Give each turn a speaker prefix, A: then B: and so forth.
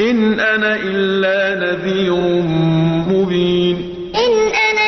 A: إن أنا إلا نذير مبين. إن أنا